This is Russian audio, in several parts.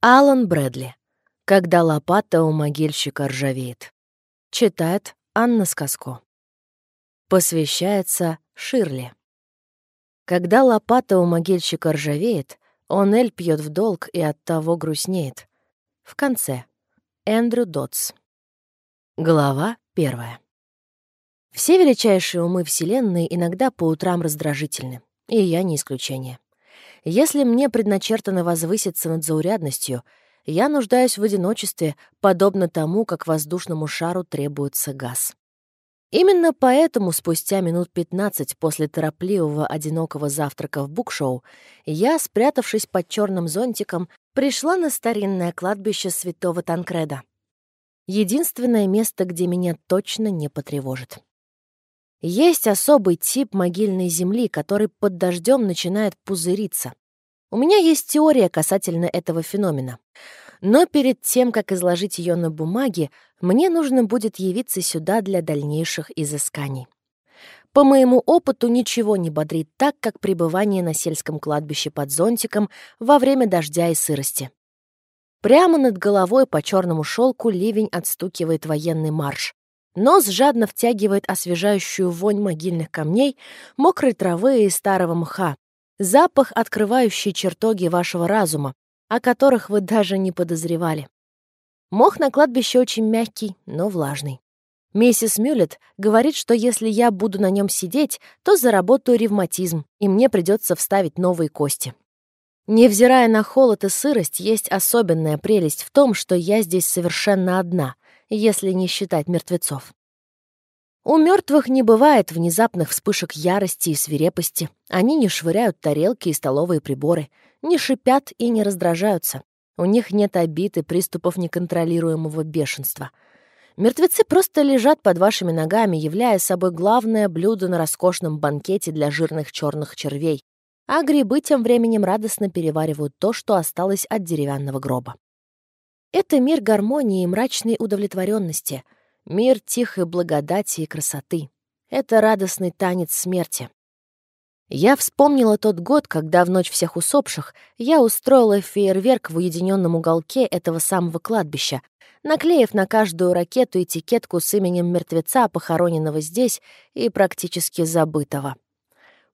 Алан Брэдли. Когда лопата у могильщика ржавеет. Читает Анна Сказко. Посвящается Ширли. Когда лопата у могильщика ржавеет, он эль пьет в долг и от того грустнеет. В конце. Эндрю Дотс. Глава первая. Все величайшие умы Вселенной иногда по утрам раздражительны, и я не исключение. Если мне предначертано возвыситься над заурядностью, я нуждаюсь в одиночестве, подобно тому, как воздушному шару требуется газ. Именно поэтому спустя минут 15 после торопливого одинокого завтрака в букшоу я, спрятавшись под черным зонтиком, пришла на старинное кладбище святого Танкреда. Единственное место, где меня точно не потревожит. Есть особый тип могильной земли, который под дождем начинает пузыриться. У меня есть теория касательно этого феномена. Но перед тем, как изложить ее на бумаге, мне нужно будет явиться сюда для дальнейших изысканий. По моему опыту ничего не бодрит так, как пребывание на сельском кладбище под зонтиком во время дождя и сырости. Прямо над головой по черному шелку ливень отстукивает военный марш. Нос жадно втягивает освежающую вонь могильных камней, мокрой травы и старого мха. Запах, открывающий чертоги вашего разума, о которых вы даже не подозревали. Мох на кладбище очень мягкий, но влажный. Миссис Мюллет говорит, что если я буду на нем сидеть, то заработаю ревматизм, и мне придется вставить новые кости. Невзирая на холод и сырость, есть особенная прелесть в том, что я здесь совершенно одна — если не считать мертвецов. У мертвых не бывает внезапных вспышек ярости и свирепости. Они не швыряют тарелки и столовые приборы, не шипят и не раздражаются. У них нет обид и приступов неконтролируемого бешенства. Мертвецы просто лежат под вашими ногами, являя собой главное блюдо на роскошном банкете для жирных черных червей, а грибы тем временем радостно переваривают то, что осталось от деревянного гроба. Это мир гармонии и мрачной удовлетворенности, мир тихой благодати и красоты. Это радостный танец смерти. Я вспомнила тот год, когда в ночь всех усопших я устроила фейерверк в уединенном уголке этого самого кладбища, наклеив на каждую ракету этикетку с именем мертвеца, похороненного здесь и практически забытого.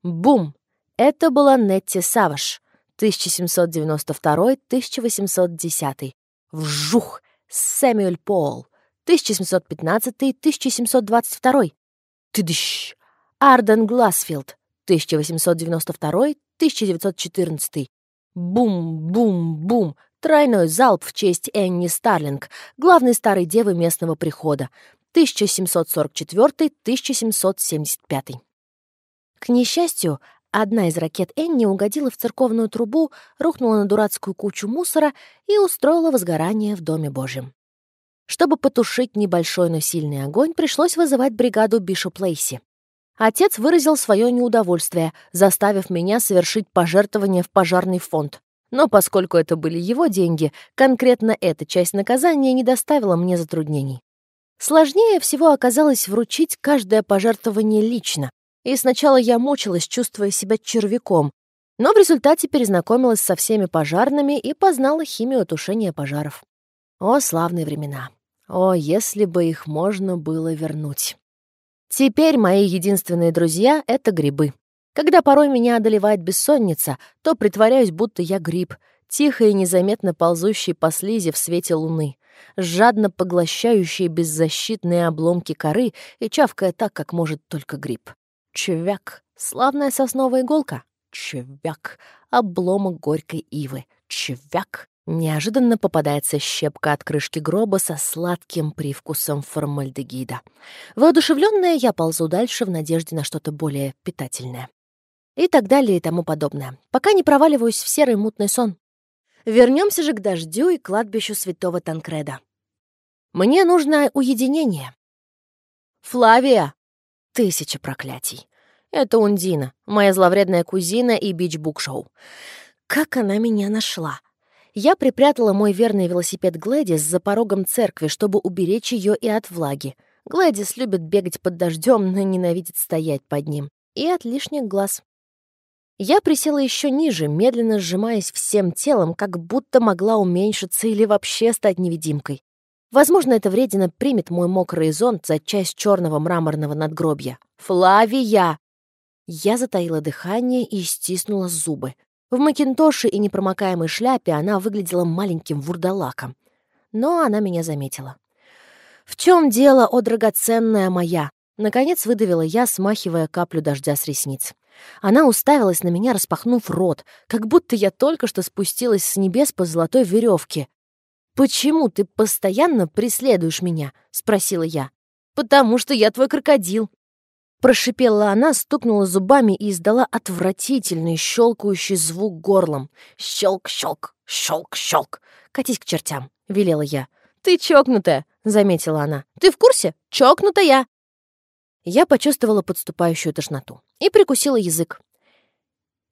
Бум! Это была Нетти Саваш, 1792-1810, Вжух! Сэмюэль Пол. 1715-1722. Тыдыщ! Арден Гласфилд. 1892-1914. Бум-бум-бум! Тройной залп в честь Энни Старлинг, главной старой девы местного прихода. 1744-1775. К несчастью, Одна из ракет Энни угодила в церковную трубу, рухнула на дурацкую кучу мусора и устроила возгорание в Доме Божьем. Чтобы потушить небольшой, но сильный огонь, пришлось вызывать бригаду Бишоп Лейси. Отец выразил свое неудовольствие, заставив меня совершить пожертвование в пожарный фонд. Но поскольку это были его деньги, конкретно эта часть наказания не доставила мне затруднений. Сложнее всего оказалось вручить каждое пожертвование лично, и сначала я мучилась, чувствуя себя червяком, но в результате перезнакомилась со всеми пожарными и познала химию тушения пожаров. О, славные времена! О, если бы их можно было вернуть! Теперь мои единственные друзья — это грибы. Когда порой меня одолевает бессонница, то притворяюсь, будто я гриб, тихо и незаметно ползущий по слизи в свете луны, жадно поглощающий беззащитные обломки коры и чавкая так, как может только гриб. Чвяк. Славная сосновая иголка. Чвяк. Обломок горькой ивы. Чвяк. Неожиданно попадается щепка от крышки гроба со сладким привкусом формальдегида. Воодушевленная, я ползу дальше в надежде на что-то более питательное. И так далее и тому подобное, пока не проваливаюсь в серый мутный сон. Вернемся же к дождю и кладбищу святого Танкреда. Мне нужно уединение. «Флавия!» Тысяча проклятий. Это Ундина, моя зловредная кузина и бич-букшоу. Как она меня нашла? Я припрятала мой верный велосипед Глэдис за порогом церкви, чтобы уберечь ее и от влаги. Глэдис любит бегать под дождем, но ненавидит стоять под ним. И от лишних глаз. Я присела еще ниже, медленно сжимаясь всем телом, как будто могла уменьшиться или вообще стать невидимкой. Возможно, эта вредина примет мой мокрый зонт за часть черного мраморного надгробья. «Флавия!» Я затаила дыхание и стиснула зубы. В макинтоше и непромокаемой шляпе она выглядела маленьким вурдалаком. Но она меня заметила. «В чем дело, о драгоценная моя?» Наконец выдавила я, смахивая каплю дождя с ресниц. Она уставилась на меня, распахнув рот, как будто я только что спустилась с небес по золотой веревке. «Почему ты постоянно преследуешь меня?» — спросила я. «Потому что я твой крокодил». Прошипела она, стукнула зубами и издала отвратительный щелкающий звук горлом. «Щелк-щелк, щелк-щелк. Катись к чертям», — велела я. «Ты чокнутая», — заметила она. «Ты в курсе? Чокнутая!» Я почувствовала подступающую тошноту и прикусила язык.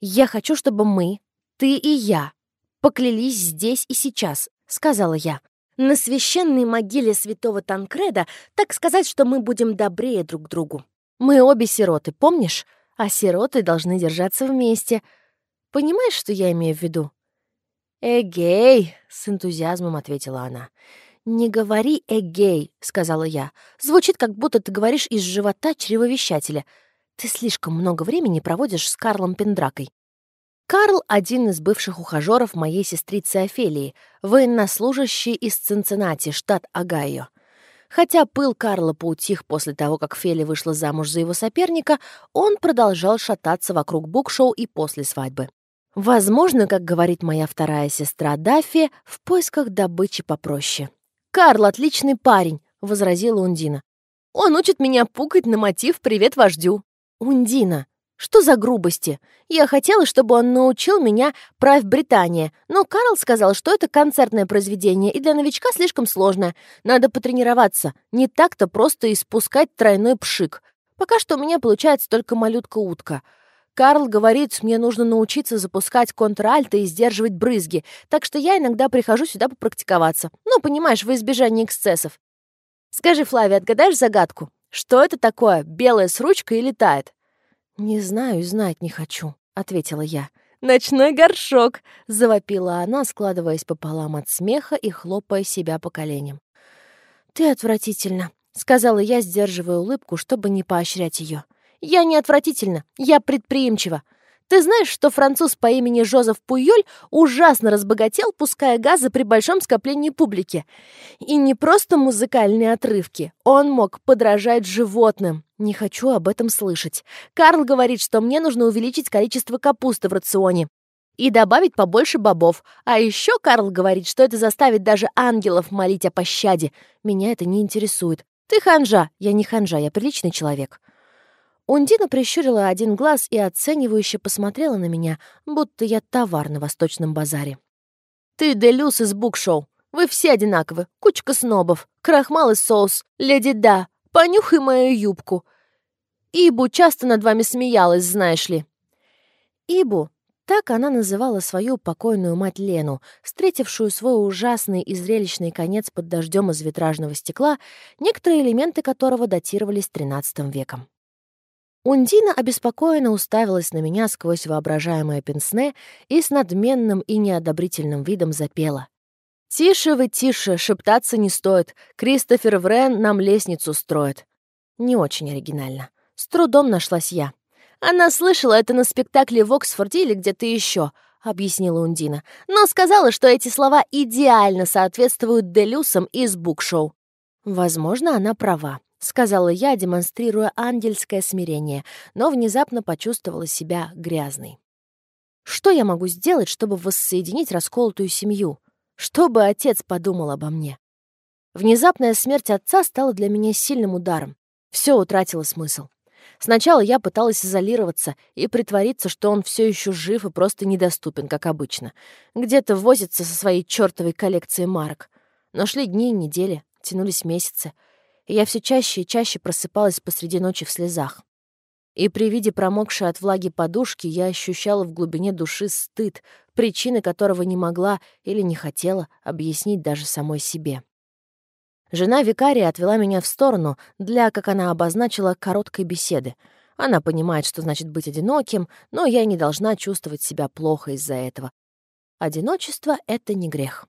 «Я хочу, чтобы мы, ты и я, поклялись здесь и сейчас», — сказала я. «На священной могиле святого Танкреда, так сказать, что мы будем добрее друг другу. Мы обе сироты, помнишь? А сироты должны держаться вместе. Понимаешь, что я имею в виду?» «Эгей!» — с энтузиазмом ответила она. «Не говори «эгей», — сказала я. «Звучит, как будто ты говоришь из живота чревовещателя. Ты слишком много времени проводишь с Карлом Пендракой». Карл — один из бывших ухажеров моей сестрицы Офелии, военнослужащий из Цинциннати, штат Огайо. Хотя пыл Карла поутих после того, как Фели вышла замуж за его соперника, он продолжал шататься вокруг букшоу и после свадьбы. Возможно, как говорит моя вторая сестра Даффи, в поисках добычи попроще. «Карл отличный парень», — возразила Ундина. «Он учит меня пукать на мотив «Привет вождю». Ундина, что за грубости? Я хотела, чтобы он научил меня «Правь Британия», но Карл сказал, что это концертное произведение и для новичка слишком сложное. Надо потренироваться. Не так-то просто испускать тройной пшик. Пока что у меня получается только малютка-утка. Карл говорит, мне нужно научиться запускать контральто и сдерживать брызги, так что я иногда прихожу сюда попрактиковаться. Ну, понимаешь, в избежание эксцессов. Скажи, Флавия, отгадаешь загадку? Что это такое, белое с ручкой и летает? Не знаю знать не хочу, ответила я. «Ночной горшок!» — завопила она, складываясь пополам от смеха и хлопая себя по коленям. «Ты отвратительно», — сказала я, сдерживая улыбку, чтобы не поощрять ее. Я не отвратительно, я предприимчива. Ты знаешь, что француз по имени Жозеф Пуйоль ужасно разбогател, пуская газы при большом скоплении публики? И не просто музыкальные отрывки. Он мог подражать животным. Не хочу об этом слышать. Карл говорит, что мне нужно увеличить количество капусты в рационе и добавить побольше бобов. А еще Карл говорит, что это заставит даже ангелов молить о пощаде. Меня это не интересует. Ты ханжа. Я не ханжа, я приличный человек. Ундина прищурила один глаз и оценивающе посмотрела на меня, будто я товар на восточном базаре. «Ты Делюс из букшоу. Вы все одинаковы. Кучка снобов. Крахмал и соус. Леди Да. Понюхай мою юбку. Ибу часто над вами смеялась, знаешь ли». Ибу так она называла свою покойную мать Лену, встретившую свой ужасный и зрелищный конец под дождем из витражного стекла, некоторые элементы которого датировались XIII веком. Ундина обеспокоенно уставилась на меня сквозь воображаемое пенсне и с надменным и неодобрительным видом запела. «Тише вы, тише, шептаться не стоит. Кристофер Врен нам лестницу строит». Не очень оригинально. С трудом нашлась я. «Она слышала это на спектакле в Оксфорде или где-то еще», — объяснила Ундина. «Но сказала, что эти слова идеально соответствуют Делюсам из букшоу». Возможно, она права. — сказала я, демонстрируя ангельское смирение, но внезапно почувствовала себя грязной. Что я могу сделать, чтобы воссоединить расколотую семью? Что бы отец подумал обо мне? Внезапная смерть отца стала для меня сильным ударом. Все утратило смысл. Сначала я пыталась изолироваться и притвориться, что он все еще жив и просто недоступен, как обычно. Где-то возится со своей чертовой коллекцией марок. Но шли дни и недели, тянулись месяцы — и я все чаще и чаще просыпалась посреди ночи в слезах. И при виде промокшей от влаги подушки я ощущала в глубине души стыд, причины которого не могла или не хотела объяснить даже самой себе. Жена викария отвела меня в сторону для, как она обозначила, короткой беседы. Она понимает, что значит быть одиноким, но я не должна чувствовать себя плохо из-за этого. Одиночество — это не грех.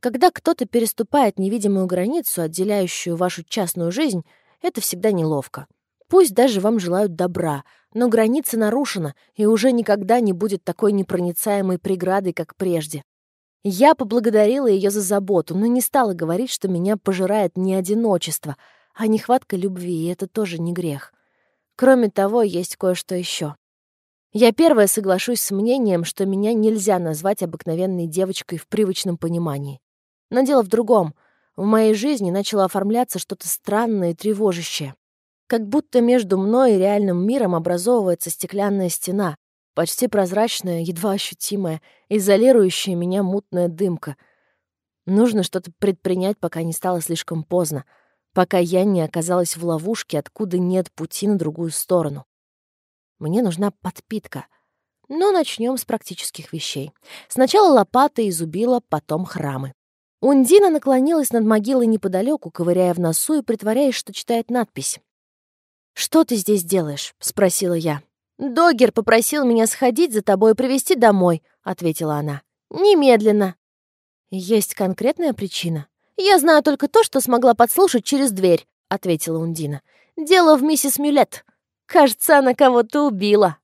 Когда кто-то переступает невидимую границу, отделяющую вашу частную жизнь, это всегда неловко. Пусть даже вам желают добра, но граница нарушена и уже никогда не будет такой непроницаемой преградой, как прежде. Я поблагодарила ее за заботу, но не стала говорить, что меня пожирает не одиночество, а нехватка любви, и это тоже не грех. Кроме того, есть кое-что еще. Я первая соглашусь с мнением, что меня нельзя назвать обыкновенной девочкой в привычном понимании. Но дело в другом. В моей жизни начало оформляться что-то странное и тревожащее. Как будто между мной и реальным миром образовывается стеклянная стена, почти прозрачная, едва ощутимая, изолирующая меня мутная дымка. Нужно что-то предпринять, пока не стало слишком поздно, пока я не оказалась в ловушке, откуда нет пути на другую сторону. Мне нужна подпитка. Но начнем с практических вещей. Сначала лопата и зубила, потом храмы. Ундина наклонилась над могилой неподалеку, ковыряя в носу и притворяясь, что читает надпись. «Что ты здесь делаешь?» — спросила я. «Догер попросил меня сходить за тобой и привезти домой», — ответила она. «Немедленно». «Есть конкретная причина?» «Я знаю только то, что смогла подслушать через дверь», — ответила Ундина. «Дело в миссис Мюлет. Кажется, она кого-то убила».